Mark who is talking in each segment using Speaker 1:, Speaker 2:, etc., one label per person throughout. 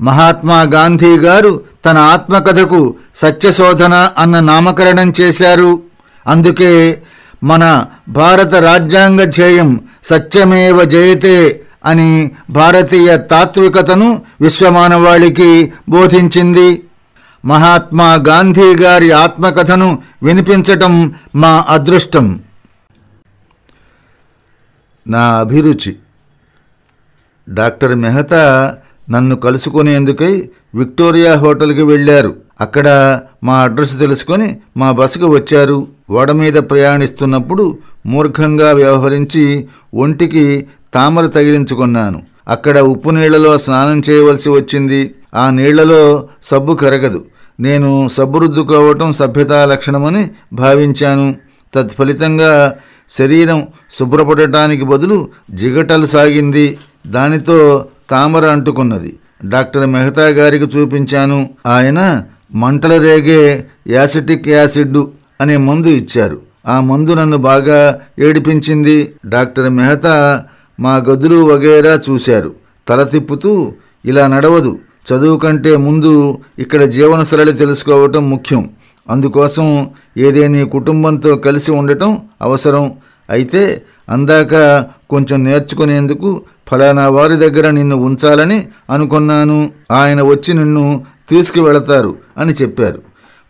Speaker 1: మహాత్మా గాంధీ గారు తన ఆత్మకథకు సత్యశోధన అన్న నామకరణం చేశారు. అందుకే మన భారత రాజ్యాంగ ధ్యేయం సత్యమేవ జయతే అని భారతీయ తాత్వికతను విశ్వమానవాళికి బోధించింది. మహాత్మా గాంధీ గారి ఆత్మకథను వినిపించటం మా అదృష్టం. నా అభిరుచి డాక్టర్ మెహతా నన్ను కలుసుకునేందుకై విక్టోరియా హోటల్కి వెళ్ళారు. అక్కడ మా అడ్రస్ తెలుసుకొని మా బస్సుకు వచ్చారు. ఓడ మీద ప్రయాణిస్తున్నప్పుడు మూర్ఖంగా వ్యవహరించి ఒంటికి తామర తగిలించుకున్నాను. అక్కడ ఉప్పు నీళ్ళలో స్నానం చేయవలసి వచ్చింది. ఆ నీళ్ళలో సబ్బు కరగదు. నేను సబ్బు రుద్దుకోవటం సభ్యతా లక్షణమని భావించాను. తత్ఫలితంగా శరీరం శుభ్రపడటానికి బదులు జిగటలు సాగింది. దానితో తామర అంటుకున్నది. డాక్టర్ మెహతా గారికి చూపించాను. ఆయన మంటల రేగే యాసిటిక్ యాసిడ్ అనే మందు ఇచ్చారు. ఆ మందు నన్ను బాగా ఏడిపించింది. డాక్టర్ మెహతా మా గదులు వగేరా చూశారు. తల తిప్పుతూ ఇలా నడవదు. చదువు కంటే ముందు ఇక్కడ జీవన సరళి తెలుసుకోవటం ముఖ్యం. అందుకోసం ఏదేని కుటుంబంతో కలిసి ఉండటం అవసరం. అయితే అందాక కొంచెం నేర్చుకునేందుకు ఫలానా వారి దగ్గర నిన్ను ఉంచాలని అనుకున్నాను. ఆయన వచ్చి నిన్ను తీసుకువెళతారు అని చెప్పారు.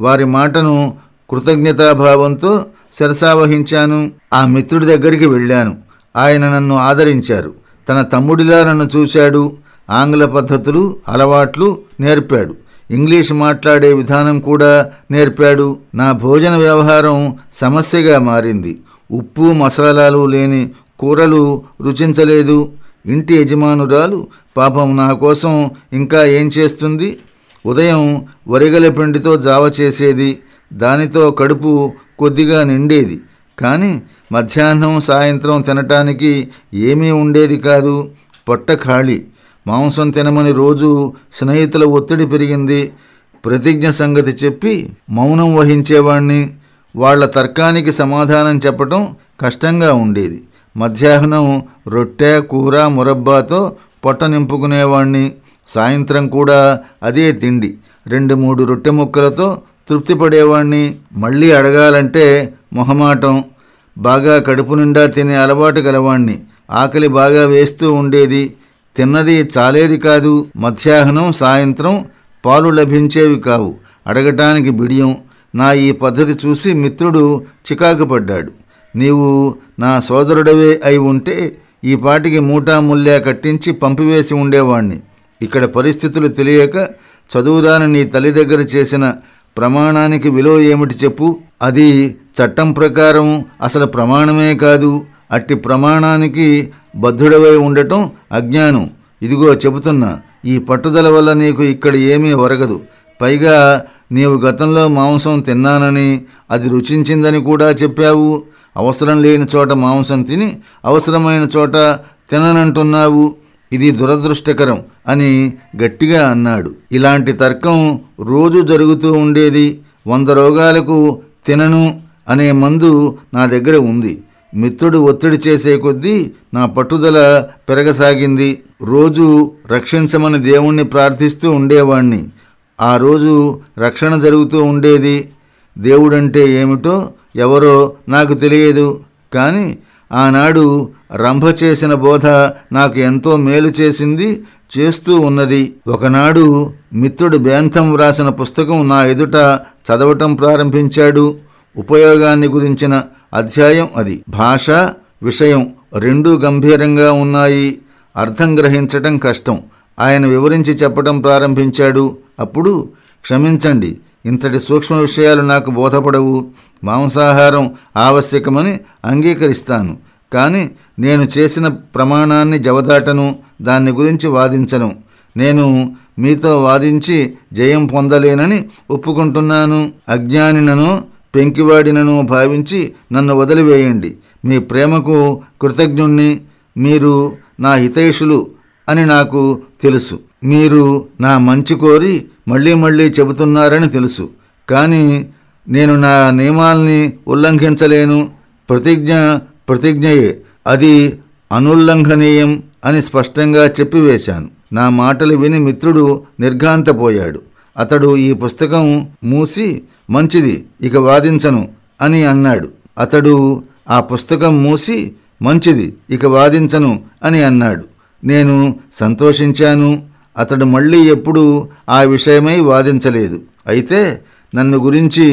Speaker 1: వారి మాటను కృతజ్ఞతాభావంతో శరసావహించాను. ఆ మిత్రుడి దగ్గరికి వెళ్ళాను. ఆయన నన్ను ఆదరించారు. తన తమ్ముడిలా నన్ను చూశాడు. ఆంగ్ల పద్ధతులు అలవాట్లు నేర్పాడు. ఇంగ్లీష్ మాట్లాడే విధానం కూడా నేర్పాడు. నా భోజన వ్యవహారం సమస్యగా మారింది. ఉప్పు మసాలాలు లేని కూరలు రుచించలేదు. ఇంటి యజమానురాలు పాపం నా కోసం ఇంకా ఏం చేస్తుంది? ఉదయం వరిగల పిండితో జావ చేసేది దానితో కడుపు కొద్దిగా నిండేది. కానీ మధ్యాహ్నం సాయంత్రం తినటానికి ఏమీ ఉండేది కాదు. పొట్ట ఖాళీ. మాంసం తినమని రోజు స్నేహితుల ఒత్తిడి పెరిగింది. ప్రతిజ్ఞ సంగతి చెప్పి మౌనం వహించేవాణ్ణి. వాళ్ళ తర్కానికి సమాధానం చెప్పటం కష్టంగా ఉండేది. మధ్యాహ్నం రొట్టె కూర మురబ్బాతో పొట్ట నింపుకునేవాణ్ణి. సాయంత్రం కూడా అదే తిండి. రెండు మూడు రొట్టె ముక్కలతో తృప్తి పడేవాణ్ణి. మళ్ళీ అడగాలంటే మొహమాటం. బాగా కడుపు నిండా తినే అలవాటు గలవాణ్ణి. ఆకలి బాగా వేస్తూ ఉండేది. తిన్నది చాలేది కాదు. మధ్యాహ్నం సాయంత్రం పాలు లభించేవి కావు. అడగటానికి బిడియం. నా ఈ పద్ధతి చూసి మిత్రుడు చికాకు పడ్డాడు. నీవు నా సోదరుడవే అయి ఉంటే ఈ పాటికి మూటాముల్లా కట్టించి పంపివేసి ఉండేవాణ్ణి. ఇక్కడ పరిస్థితులు తెలియక చదువురాని నీ తల్లి దగ్గర చేసిన ప్రమాణానికి విలువ ఏమిటి చెప్పు? అది చట్టం ప్రకారం అసలు ప్రమాణమే కాదు అట్టి ప్రమాణానికి బద్ధుడవై ఉండటం అజ్ఞానం. ఇదిగో చెబుతున్నా ఈ పట్టుదల వల్ల నీకు ఇక్కడ ఏమీ ఒరగదు. పైగా నీవు గతంలో మాంసం తిన్నానని అది రుచించిందని కూడా చెప్పావు. అవసరం లేని చోట మాంసం తిని అవసరమైన చోట తిననంటున్నావు. ఇది దురదృష్టకరం అని గట్టిగా అన్నాడు. ఇలాంటి తర్కం రోజు జరుగుతూ ఉండేది. వంద రోగాలకు తినను అనే మందు నా దగ్గర ఉంది. మిత్రుడు ఒత్తిడి చేసే కొద్దీ నా పట్టుదల పెరగసాగింది. రోజు రక్షించమని దేవుణ్ణి ప్రార్థిస్తూ ఉండేవాణ్ణి. ఆ రోజు రక్షణ జరుగుతూ ఉండేది. దేవుడంటే ఏమిటో ఎవరో నాకు తెలియదు. కానీ ఆనాడు రంభ చేసిన బోధ నాకు ఎంతో మేలు చేసింది చేస్తూ ఉన్నది. ఒకనాడు మిత్రుడు బేంతం వ్రాసిన పుస్తకం నా ఎదుట చదవటం ప్రారంభించాడు. ఉపయోగాన్ని గురించిన అధ్యాయం అది. భాష విషయం రెండూ గంభీరంగా ఉన్నాయి. అర్థం గ్రహించటం కష్టం. ఆయన వివరించి చెప్పటం ప్రారంభించాడు. అప్పుడు క్షమించండి ఇంతటి సూక్ష్మ విషయాలు నాకు బోధపడవు. మాంసాహారం ఆవశ్యకమని అంగీకరిస్తాను. కానీ నేను చేసిన ప్రమాణాన్ని జవదాటను దాన్ని గురించి వాదించను. నేను మీతో వాదించి జయం పొందలేనని ఒప్పుకుంటున్నాను. అజ్ఞానినను పెంకివాడినను భావించి నన్ను వదిలివేయండి. మీ ప్రేమకు కృతజ్ఞుణ్ణి. మీరు నా హితైషులు అని నాకు తెలుసు. మీరు నా మంచి కోరి మళ్ళీ మళ్ళీ చెబుతున్నారని తెలుసు. కానీ నేను నా నియమాల్ని ఉల్లంఘించలేను. ప్రతిజ్ఞ ప్రతిజ్ఞయే. అది అనుల్లంఘనీయం అని స్పష్టంగా చెప్పివేశాను. నా మాటలు విని మిత్రుడు నిర్ఘాంతపోయాడు. అతడు ఈ పుస్తకం మూసి మంచిది ఇక వాదించను అని అన్నాడు. అతడు ఆ పుస్తకం మూసి మంచిది ఇక వాదించను అని అన్నాడు. నేను సంతోషించాను. అతడు మళ్ళీ ఎప్పుడూ ఆ విషయమై వాదించలేదు. అయితే నన్ను గురించి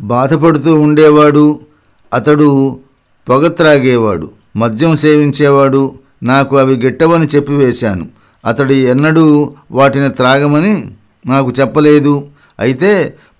Speaker 1: బాధపడుతూ ఉండేవాడు అతడు పొగ త్రాగేవాడు మద్యం సేవించేవాడు నాకు అవి గిట్టవని చెప్పివేశాను అతడు ఎన్నడూ వాటిని త్రాగమని నాకు చెప్పలేదు. అయితే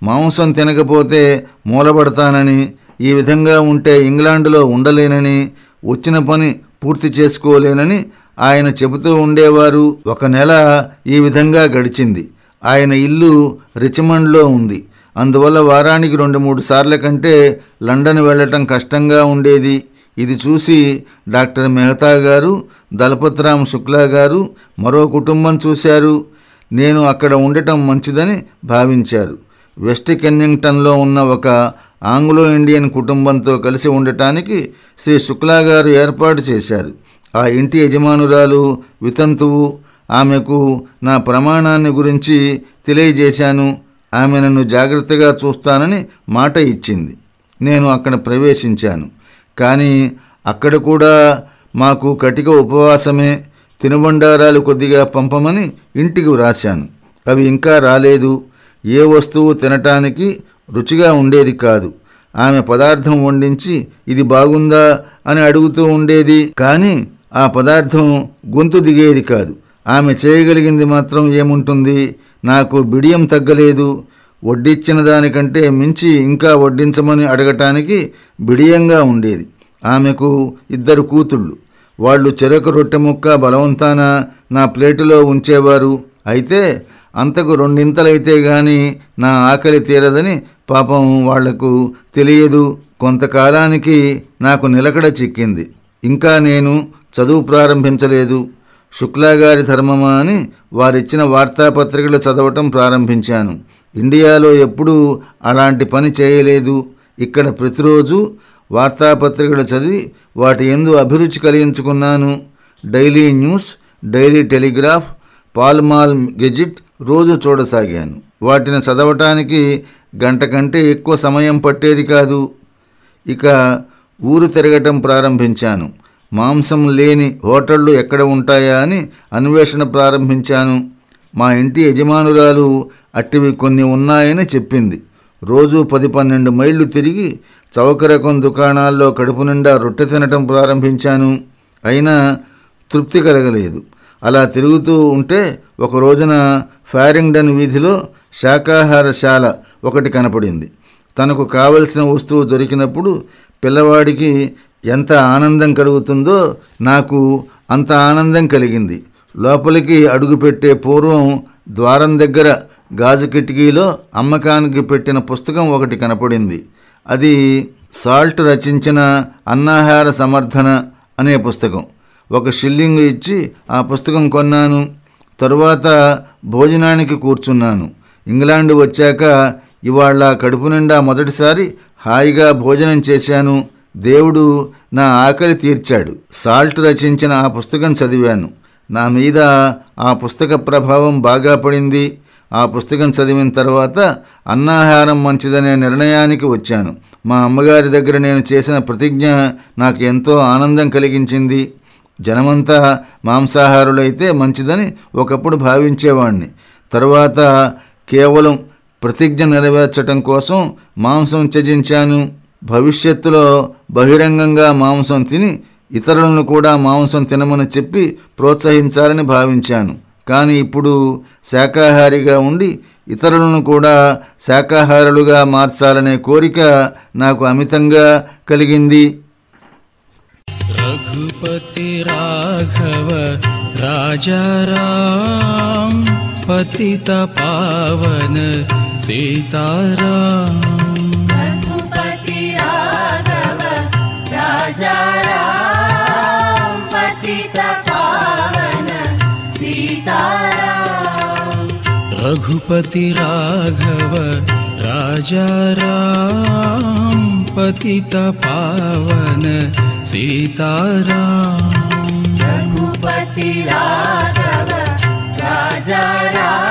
Speaker 1: మాంసం తినకపోతే మూలబడతానని ఈ విధంగా ఉంటే ఇంగ్లాండ్లో ఉండలేనని వచ్చిన పని పూర్తి చేసుకోలేనని ఆయన చెబుతూ ఉండేవారు ఒక నెల ఈ విధంగా గడిచింది. ఆయన ఇల్లు రిచమండ్లో ఉంది. అందువల్ల వారానికి రెండు మూడు సార్ల కంటే లండన్ వెళ్ళటం కష్టంగా ఉండేది. ఇది చూసి డాక్టర్ మెహతా గారు దళపతిరామ్ శుక్లా గారు మరో కుటుంబం చూశారు. నేను అక్కడ ఉండటం మంచిదని భావించారు. వెస్ట్ కెన్నింగ్టన్లో ఉన్న ఒక ఆంగ్లో ఇండియన్ కుటుంబంతో కలిసి ఉండటానికి శ్రీ శుక్లా గారు ఏర్పాటు చేశారు. ఆ ఇంటి యజమానురాలు వితంతువు ఆమెకు నా ప్రమాణాన్ని గురించి తెలియజేశాను. ఆమె నన్ను జాగ్రత్తగా చూస్తానని మాట ఇచ్చింది. నేను అక్కడ ప్రవేశించాను. కానీ అక్కడ కూడా మాకు కటిక ఉపవాసమే తినుబండారాలు కొద్దిగా పంపమని ఇంటికి వ్రాశాను. అవి ఇంకా రాలేదు. ఏ వస్తువు తినటానికి రుచిగా ఉండేది కాదు. ఆమె పదార్థం వండించి ఇది బాగుందా? అని అడుగుతూ ఉండేది. కానీ ఆ పదార్థం గొంతు దిగేది కాదు. ఆమె చేయగలిగింది మాత్రం ఏముంటుంది? నాకు బిడియం తగ్గలేదు. వడ్డించిన దానికంటే మించి ఇంకా వడ్డించమని అడగటానికి బిడియంగా ఉండేది. ఆమెకు ఇద్దరు కూతుళ్ళు. వాళ్ళు చెరకు రొట్టె ముక్క బలవంతాన నా ప్లేటులో ఉంచేవారు. అయితే అంతకు రెండింతలైతే గాని నా ఆకలి తీరదని పాపం వాళ్ళకు తెలియదు. కొంతకాలానికి నాకు నిలకడ చిక్కింది. ఇంకా నేను చదువు ప్రారంభించలేదు. శుక్లాగారి ధర్మమా అని వారిచ్చిన వార్తాపత్రికలు చదవటం ప్రారంభించాను. ఇండియాలో ఎప్పుడూ అలాంటి పని చేయలేదు. ఇక్కడ ప్రతిరోజు వార్తాపత్రికలు చదివి వాటి ఎందు అభిరుచి కలిగించుకున్నాను. Daily News Daily Telegraph Pall Mall Gazette రోజు చూడసాగాను. వాటిని చదవటానికి గంట కంటే ఎక్కువ సమయం పట్టేది కాదు. ఇక ఊరు తిరగటం ప్రారంభించాను. మాంసం లేని హోటళ్ళు ఎక్కడ ఉంటాయా అని అన్వేషణ ప్రారంభించాను. మా ఇంటి యజమానురాలు అట్టివి కొన్ని ఉన్నాయని చెప్పింది. రోజు పది పన్నెండు మైళ్ళు తిరిగి చౌక రకం దుకాణాల్లో కడుపు నిండా రొట్టె తినటం ప్రారంభించాను. అయినా తృప్తి కలగలేదు. అలా తిరుగుతూ ఉంటే ఒక రోజున ఫారింగ్డన్ వీధిలో శాకాహారశాల ఒకటి కనపడింది. తనకు కావలసిన వస్తువు దొరికినప్పుడు పిల్లవాడికి ఎంత ఆనందం కలుగుతుందో నాకు అంత ఆనందం కలిగింది. లోపలికి అడుగుపెట్టే పూర్వం ద్వారం దగ్గర గాజు కిటికీలో అమ్మకానికి పెట్టిన పుస్తకం ఒకటి కనపడింది. అది సాల్ట్ రచించిన అన్నాహార సమర్థన అనే పుస్తకం. ఒక షిల్లింగ్ ఇచ్చి ఆ పుస్తకం కొన్నాను. తరువాత భోజనానికి కూర్చున్నాను. ఇంగ్లాండ్ వచ్చాక ఇవాళ కడుపు నిండా మొదటిసారి హాయిగా భోజనం చేశాను. దేవుడు నా ఆకలి తీర్చాడు. సాల్ట్ రచించిన ఆ పుస్తకం చదివాను. నా మీద ఆ పుస్తక ప్రభావం బాగా పడింది. ఆ పుస్తకం చదివిన తర్వాత అన్నాహారం మంచిదనే నిర్ణయానికి వచ్చాను. మా అమ్మగారి దగ్గర నేను చేసిన ప్రతిజ్ఞ నాకు ఎంతో ఆనందం కలిగించింది. జనమంతా మాంసాహారులైతే మంచిదని ఒకప్పుడు భావించేవాణ్ణి. తరువాత కేవలం ప్రతిజ్ఞ నెరవేర్చటం కోసం మాంసం త్యజించాను. భవిష్యత్తులో బహిరంగంగా మాంసం తిని ఇతరులను కూడా మాంసం తినమని చెప్పి ప్రోత్సహించాలని భావించాను. కానీ ఇప్పుడు శాకాహారిగా ఉండి ఇతరులను కూడా శాకాహారులుగా మార్చాలనే కోరిక నాకు అమితంగా కలిగింది.
Speaker 2: రఘుపతి రాఘవ రాజారాం పతిత పావన సీతారాం
Speaker 3: रघुपति राघव राजा राम पतित पावन सीताराम।
Speaker 2: रघुपति राघव राजा राम।